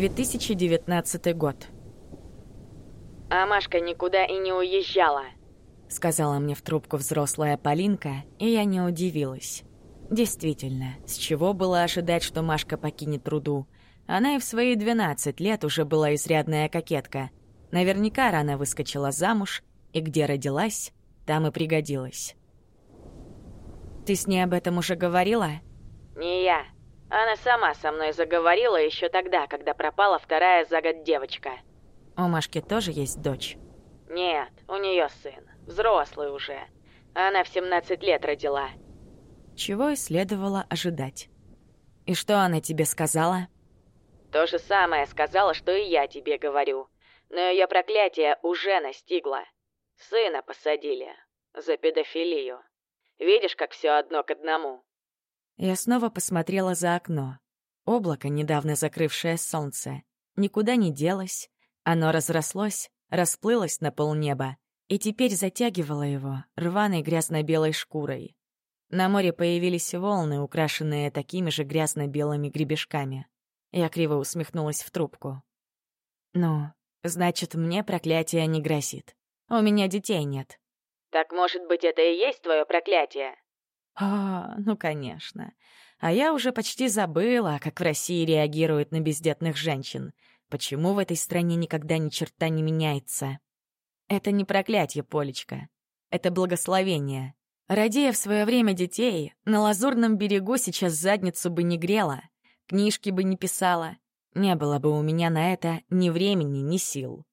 2019 год. А Машка никуда и не уезжала. Сказала мне в трубку взрослая Полинка, и я не удивилась. Действительно, с чего было ожидать, что Машка покинет труду? Она и в свои 12 лет уже была изрядная кокетка. Наверняка рано выскочила замуж, и где родилась, там и пригодилась. «Ты с ней об этом уже говорила?» Не я. Она сама со мной заговорила еще тогда, когда пропала вторая за год девочка. У Машки тоже есть дочь? Нет, у нее сын. Взрослый уже. Она в 17 лет родила. Чего и следовало ожидать. И что она тебе сказала? То же самое сказала, что и я тебе говорю. Но ее проклятие уже настигло. Сына посадили. За педофилию. Видишь, как все одно к одному. Я снова посмотрела за окно. Облако, недавно закрывшее солнце, никуда не делось. Оно разрослось, расплылось на полнеба и теперь затягивало его рваной грязно-белой шкурой. На море появились волны, украшенные такими же грязно-белыми гребешками. Я криво усмехнулась в трубку. «Ну, значит, мне проклятие не грозит. У меня детей нет». «Так, может быть, это и есть твое проклятие?» А, ну, конечно. А я уже почти забыла, как в России реагируют на бездетных женщин. Почему в этой стране никогда ни черта не меняется? Это не проклятие, Полечка. Это благословение. Родея в свое время детей, на Лазурном берегу сейчас задницу бы не грела, книжки бы не писала. Не было бы у меня на это ни времени, ни сил.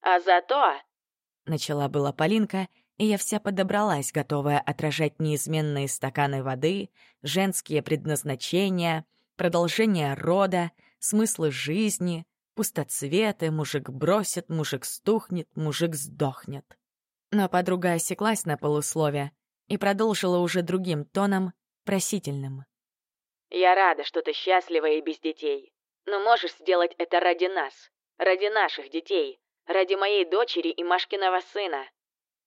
«А зато...» — начала была Полинка — и я вся подобралась, готовая отражать неизменные стаканы воды, женские предназначения, продолжение рода, смыслы жизни, пустоцветы, мужик бросит, мужик стухнет, мужик сдохнет. Но подруга осеклась на полуслове и продолжила уже другим тоном, просительным. «Я рада, что ты счастлива и без детей. Но можешь сделать это ради нас, ради наших детей, ради моей дочери и Машкиного сына.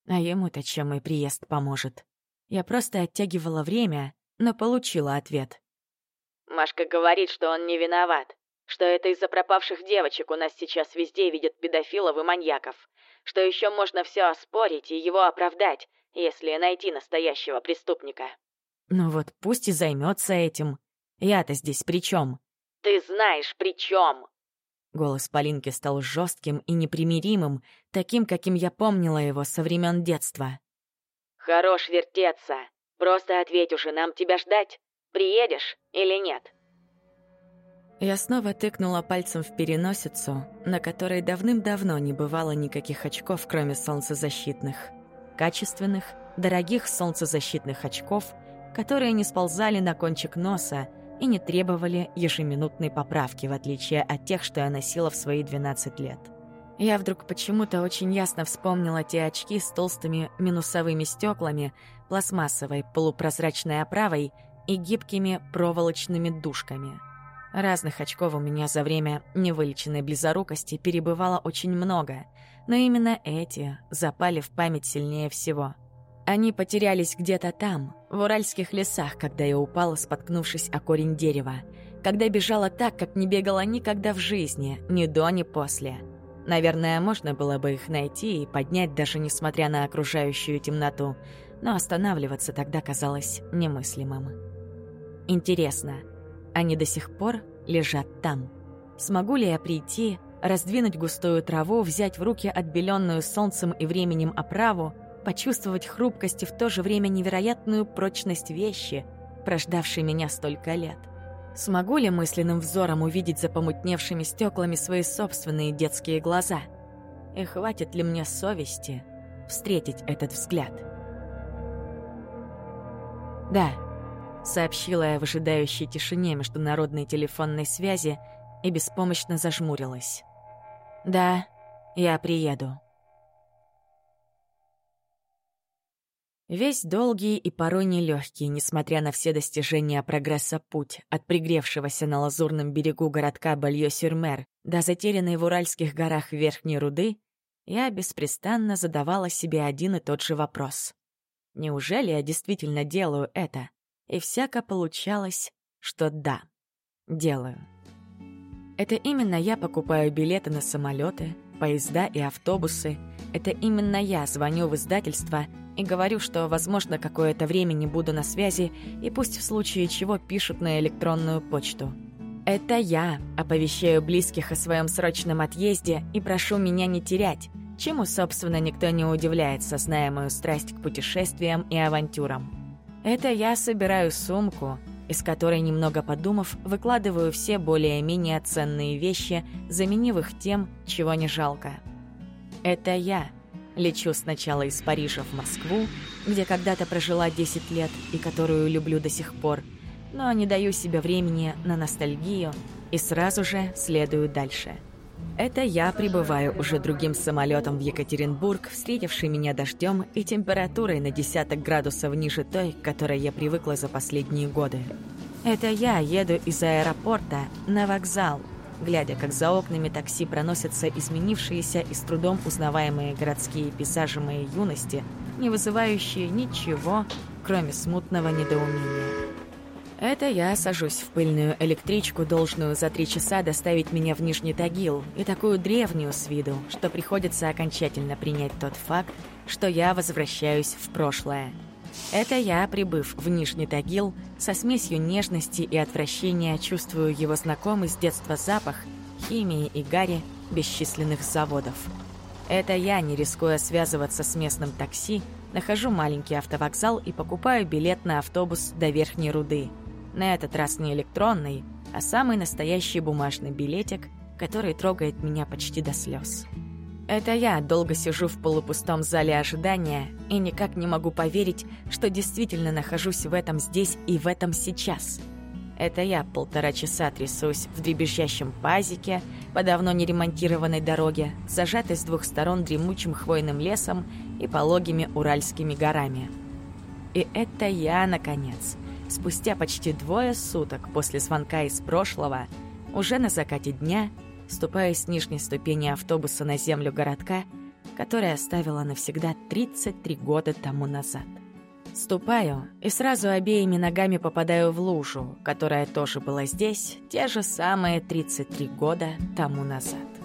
А ему-то чем мой приезд поможет? Я просто оттягивала время, но получила ответ. Машка говорит, что он не виноват, что это из-за пропавших девочек у нас сейчас везде видят педофилов и маньяков, что еще можно все оспорить и его оправдать, если найти настоящего преступника. Ну вот пусть и займется этим. Я-то здесь при чем? Ты знаешь при чем? Голос Полинки стал жестким и непримиримым, таким, каким я помнила его со времен детства. «Хорош вертеться. Просто ответь уже, нам тебя ждать. Приедешь или нет?» Я снова тыкнула пальцем в переносицу, на которой давным-давно не бывало никаких очков, кроме солнцезащитных. Качественных, дорогих солнцезащитных очков, которые не сползали на кончик носа, и не требовали ежеминутной поправки, в отличие от тех, что я носила в свои 12 лет. Я вдруг почему-то очень ясно вспомнила те очки с толстыми минусовыми стеклами, пластмассовой полупрозрачной оправой и гибкими проволочными дужками. Разных очков у меня за время невылеченной близорукости перебывало очень много, но именно эти запали в память сильнее всего — они потерялись где-то там, в уральских лесах, когда я упала, споткнувшись о корень дерева. Когда бежала так, как не бегала никогда в жизни, ни до, ни после. Наверное, можно было бы их найти и поднять, даже несмотря на окружающую темноту, но останавливаться тогда казалось немыслимым. Интересно, они до сих пор лежат там? Смогу ли я прийти, раздвинуть густую траву, взять в руки отбеленную солнцем и временем оправу, почувствовать хрупкость и в то же время невероятную прочность вещи, прождавшей меня столько лет. Смогу ли мысленным взором увидеть за помутневшими стеклами свои собственные детские глаза? И хватит ли мне совести встретить этот взгляд? «Да», — сообщила я в ожидающей тишине международной телефонной связи и беспомощно зажмурилась. «Да, я приеду». Весь долгий и порой нелегкий, несмотря на все достижения прогресса путь от пригревшегося на лазурном берегу городка Бальё-Сюрмер до затерянной в Уральских горах Верхней Руды, я беспрестанно задавала себе один и тот же вопрос. Неужели я действительно делаю это? И всяко получалось, что да, делаю. Это именно я покупаю билеты на самолеты, поезда и автобусы. Это именно я звоню в издательство и говорю, что, возможно, какое-то время не буду на связи, и пусть в случае чего пишут на электронную почту. Это я оповещаю близких о своем срочном отъезде и прошу меня не терять, чему, собственно, никто не удивляется, зная мою страсть к путешествиям и авантюрам. Это я собираю сумку, из которой, немного подумав, выкладываю все более-менее ценные вещи, заменив их тем, чего не жалко. Это я. Лечу сначала из Парижа в Москву, где когда-то прожила 10 лет и которую люблю до сих пор, но не даю себе времени на ностальгию и сразу же следую дальше – это я прибываю уже другим самолетом в Екатеринбург, встретивший меня дождем и температурой на десяток градусов ниже той, к которой я привыкла за последние годы. Это я еду из аэропорта на вокзал, глядя, как за окнами такси проносятся изменившиеся и с трудом узнаваемые городские пейзажи моей юности, не вызывающие ничего, кроме смутного недоумения. Это я сажусь в пыльную электричку, должную за три часа доставить меня в Нижний Тагил, и такую древнюю с виду, что приходится окончательно принять тот факт, что я возвращаюсь в прошлое. Это я, прибыв в Нижний Тагил, со смесью нежности и отвращения чувствую его знакомый с детства запах химии и гари бесчисленных заводов. Это я, не рискуя связываться с местным такси, нахожу маленький автовокзал и покупаю билет на автобус до Верхней Руды – на этот раз не электронный, а самый настоящий бумажный билетик, который трогает меня почти до слез. Это я долго сижу в полупустом зале ожидания и никак не могу поверить, что действительно нахожусь в этом здесь и в этом сейчас. Это я полтора часа трясусь в дребезжащем пазике по давно не ремонтированной дороге, зажатой с двух сторон дремучим хвойным лесом и пологими уральскими горами. И это я, наконец, спустя почти двое суток после звонка из прошлого, уже на закате дня, ступая с нижней ступени автобуса на землю городка, который оставила навсегда 33 года тому назад. Ступаю и сразу обеими ногами попадаю в лужу, которая тоже была здесь те же самые 33 года тому назад.